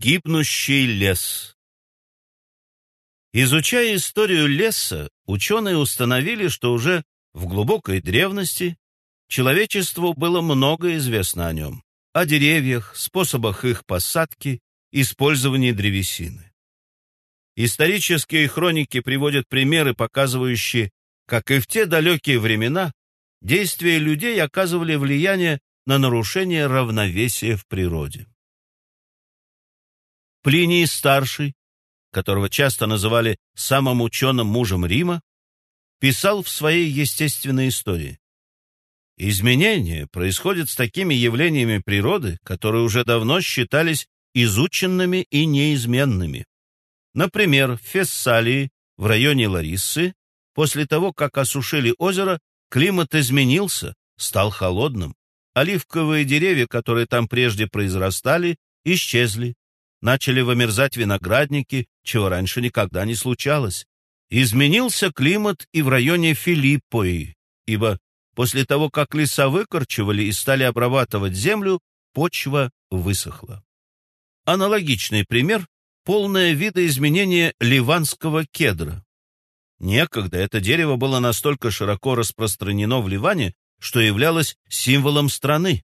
Гибнущий лес Изучая историю леса, ученые установили, что уже в глубокой древности человечеству было много известно о нем, о деревьях, способах их посадки, использовании древесины. Исторические хроники приводят примеры, показывающие, как и в те далекие времена действия людей оказывали влияние на нарушение равновесия в природе. Плиний Старший, которого часто называли самым ученым мужем Рима, писал в своей естественной истории. Изменения происходят с такими явлениями природы, которые уже давно считались изученными и неизменными. Например, в Фессалии, в районе Лариссы, после того, как осушили озеро, климат изменился, стал холодным. Оливковые деревья, которые там прежде произрастали, исчезли. Начали вымерзать виноградники, чего раньше никогда не случалось. Изменился климат и в районе Филиппои, ибо после того, как леса выкорчевали и стали обрабатывать землю, почва высохла. Аналогичный пример – полное видоизменение ливанского кедра. Некогда это дерево было настолько широко распространено в Ливане, что являлось символом страны.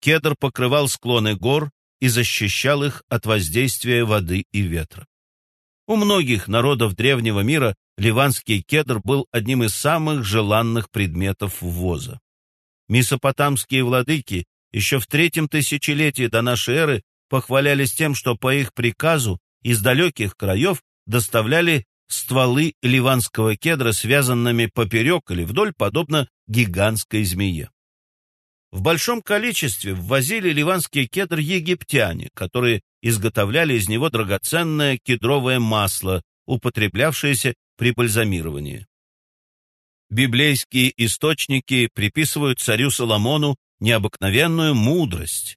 Кедр покрывал склоны гор, и защищал их от воздействия воды и ветра. У многих народов древнего мира ливанский кедр был одним из самых желанных предметов ввоза. Месопотамские владыки еще в третьем тысячелетии до нашей эры похвалялись тем, что по их приказу из далеких краев доставляли стволы ливанского кедра, связанными поперек или вдоль, подобно гигантской змее. В большом количестве ввозили ливанский кедр египтяне, которые изготовляли из него драгоценное кедровое масло, употреблявшееся при бальзамировании. Библейские источники приписывают царю Соломону необыкновенную мудрость.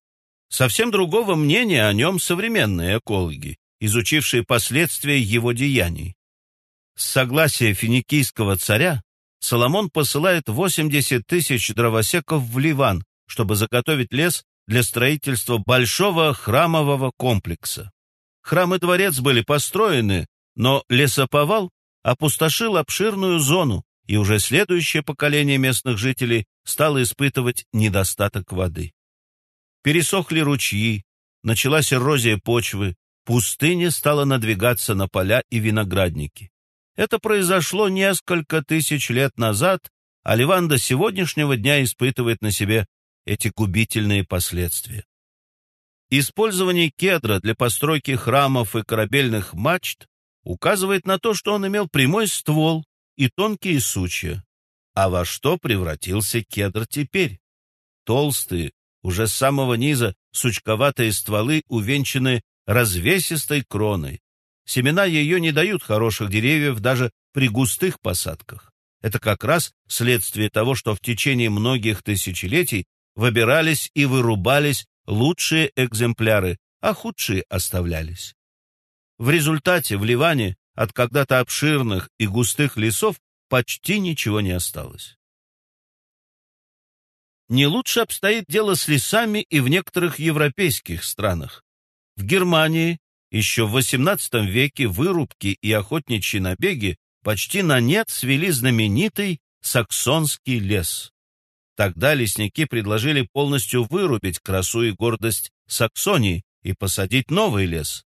Совсем другого мнения о нем современные экологи, изучившие последствия его деяний. С согласия финикийского царя Соломон посылает 80 тысяч дровосеков в Ливан, чтобы заготовить лес для строительства большого храмового комплекса. Храм и дворец были построены, но лесоповал опустошил обширную зону, и уже следующее поколение местных жителей стало испытывать недостаток воды. Пересохли ручьи, началась эрозия почвы, пустыня стала надвигаться на поля и виноградники. Это произошло несколько тысяч лет назад, а Ливан до сегодняшнего дня испытывает на себе эти губительные последствия. Использование кедра для постройки храмов и корабельных мачт указывает на то, что он имел прямой ствол и тонкие сучья. А во что превратился кедр теперь? Толстые, уже с самого низа, сучковатые стволы увенчаны развесистой кроной, Семена ее не дают хороших деревьев даже при густых посадках. Это как раз следствие того, что в течение многих тысячелетий выбирались и вырубались лучшие экземпляры, а худшие оставлялись. В результате в Ливане от когда-то обширных и густых лесов почти ничего не осталось. Не лучше обстоит дело с лесами и в некоторых европейских странах. В Германии еще в XVIII веке вырубки и охотничьи набеги почти на нет свели знаменитый саксонский лес. Тогда лесники предложили полностью вырубить красу и гордость Саксонии и посадить новый лес.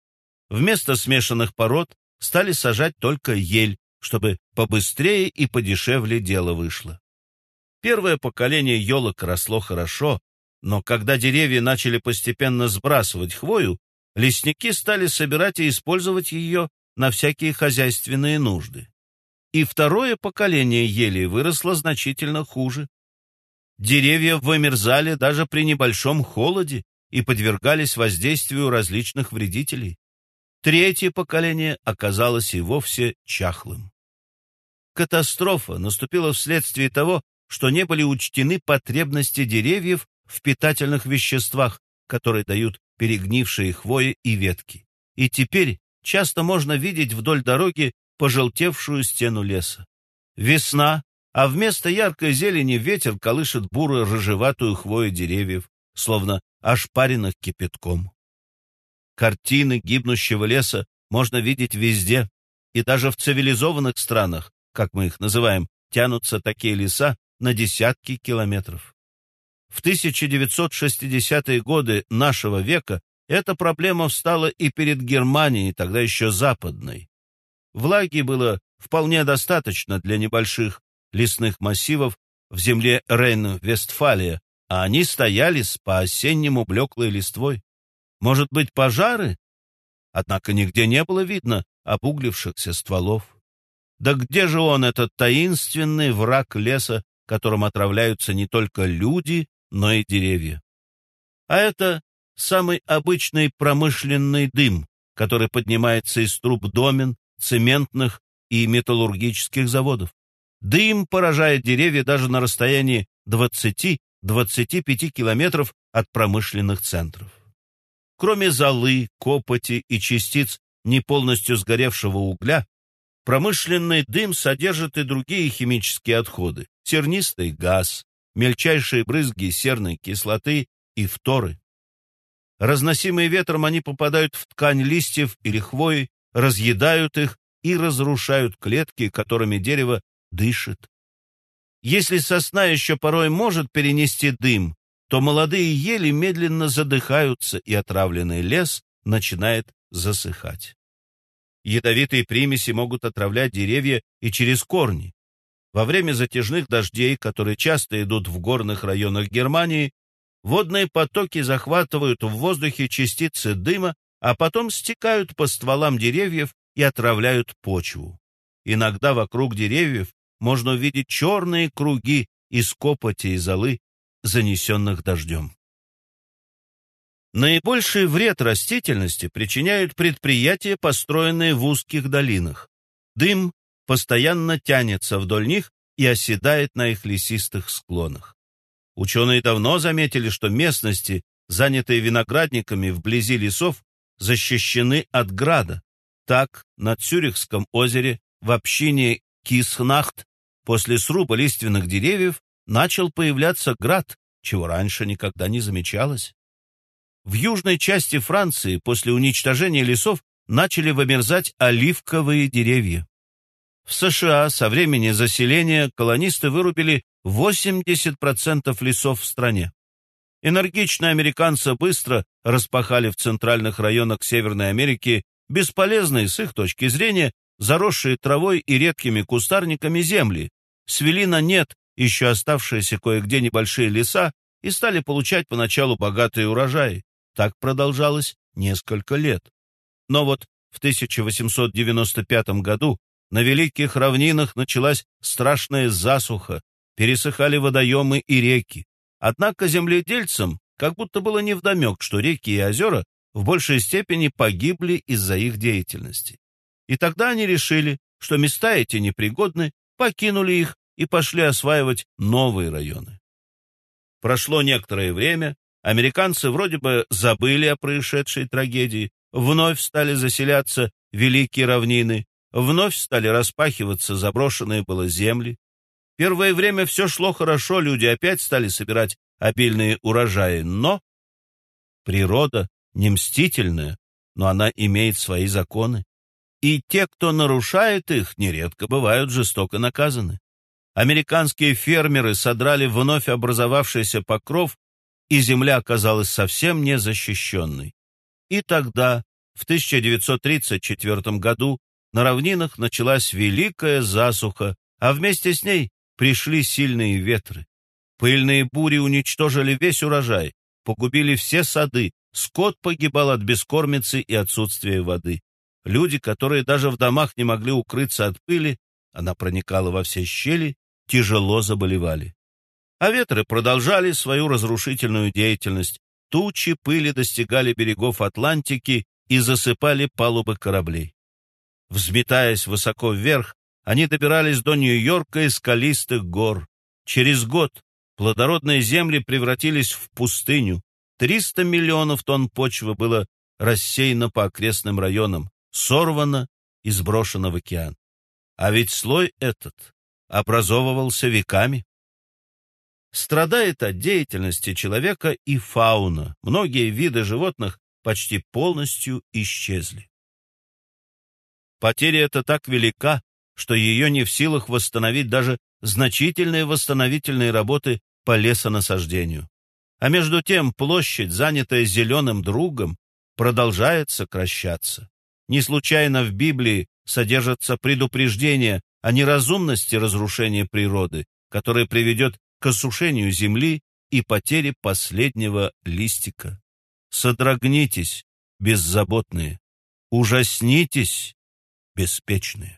Вместо смешанных пород стали сажать только ель, чтобы побыстрее и подешевле дело вышло. Первое поколение елок росло хорошо, но когда деревья начали постепенно сбрасывать хвою, лесники стали собирать и использовать ее на всякие хозяйственные нужды. И второе поколение елей выросло значительно хуже. Деревья вымерзали даже при небольшом холоде и подвергались воздействию различных вредителей. Третье поколение оказалось и вовсе чахлым. Катастрофа наступила вследствие того, что не были учтены потребности деревьев в питательных веществах, которые дают перегнившие хвои и ветки. И теперь часто можно видеть вдоль дороги пожелтевшую стену леса. Весна, а вместо яркой зелени ветер колышет буро-рыжеватую хвою деревьев, словно ошпаренных кипятком. Картины гибнущего леса можно видеть везде, и даже в цивилизованных странах, как мы их называем, тянутся такие леса на десятки километров. В 1960-е годы нашего века эта проблема встала и перед Германией, тогда еще западной. Влаги было вполне достаточно для небольших лесных массивов в земле Рейн-Вестфалия, а они стояли с по-осеннему блеклой листвой. Может быть, пожары? Однако нигде не было видно обуглившихся стволов. Да где же он, этот таинственный враг леса, которым отравляются не только люди, но и деревья? А это самый обычный промышленный дым, который поднимается из труб домен, цементных и металлургических заводов. Дым поражает деревья даже на расстоянии 20-25 километров от промышленных центров. Кроме золы, копоти и частиц не полностью сгоревшего угля, промышленный дым содержит и другие химические отходы, сернистый газ, мельчайшие брызги серной кислоты и фторы. Разносимые ветром они попадают в ткань листьев или хвои, разъедают их и разрушают клетки, которыми дерево дышит. Если сосна еще порой может перенести дым, то молодые ели медленно задыхаются, и отравленный лес начинает засыхать. Ядовитые примеси могут отравлять деревья и через корни. Во время затяжных дождей, которые часто идут в горных районах Германии, водные потоки захватывают в воздухе частицы дыма, а потом стекают по стволам деревьев и отравляют почву. Иногда вокруг деревьев можно увидеть черные круги из копоти и золы, занесенных дождем. Наибольший вред растительности причиняют предприятия, построенные в узких долинах. Дым постоянно тянется вдоль них и оседает на их лесистых склонах. Ученые давно заметили, что местности, занятые виноградниками вблизи лесов, защищены от града, так, на Цюрихском озере, в общине Кисхнахт, после сруба лиственных деревьев начал появляться град, чего раньше никогда не замечалось. В южной части Франции после уничтожения лесов начали вымерзать оливковые деревья. В США со времени заселения колонисты вырубили 80% лесов в стране. Энергичные американцы быстро распахали в центральных районах Северной Америки бесполезные с их точки зрения, заросшие травой и редкими кустарниками земли, свели на нет еще оставшиеся кое-где небольшие леса и стали получать поначалу богатые урожаи. Так продолжалось несколько лет. Но вот в 1895 году на Великих равнинах началась страшная засуха, пересыхали водоемы и реки. Однако земледельцам как будто было невдомек, что реки и озера в большей степени погибли из-за их деятельности. И тогда они решили, что места эти непригодны, покинули их и пошли осваивать новые районы. Прошло некоторое время, американцы вроде бы забыли о происшедшей трагедии, вновь стали заселяться великие равнины, вновь стали распахиваться заброшенные было земли. Первое время все шло хорошо, люди опять стали собирать обильные урожаи, но природа не мстительная, но она имеет свои законы. И те, кто нарушает их, нередко бывают жестоко наказаны. Американские фермеры содрали вновь образовавшийся покров, и земля оказалась совсем незащищенной. И тогда, в 1934 году, на равнинах началась великая засуха, а вместе с ней пришли сильные ветры. Пыльные бури уничтожили весь урожай, погубили все сады, Скот погибал от бескормицы и отсутствия воды. Люди, которые даже в домах не могли укрыться от пыли, она проникала во все щели, тяжело заболевали. А ветры продолжали свою разрушительную деятельность. Тучи пыли достигали берегов Атлантики и засыпали палубы кораблей. Взметаясь высоко вверх, они добирались до Нью-Йорка и скалистых гор. Через год плодородные земли превратились в пустыню, 300 миллионов тонн почвы было рассеяно по окрестным районам, сорвано и сброшено в океан. А ведь слой этот образовывался веками. Страдает от деятельности человека и фауна. Многие виды животных почти полностью исчезли. Потеря эта так велика, что ее не в силах восстановить даже значительные восстановительные работы по лесонасаждению. А между тем площадь, занятая зеленым другом, продолжает сокращаться. Не случайно в Библии содержится предупреждение о неразумности разрушения природы, которое приведет к осушению земли и потере последнего листика. Содрогнитесь, беззаботные, ужаснитесь, беспечные.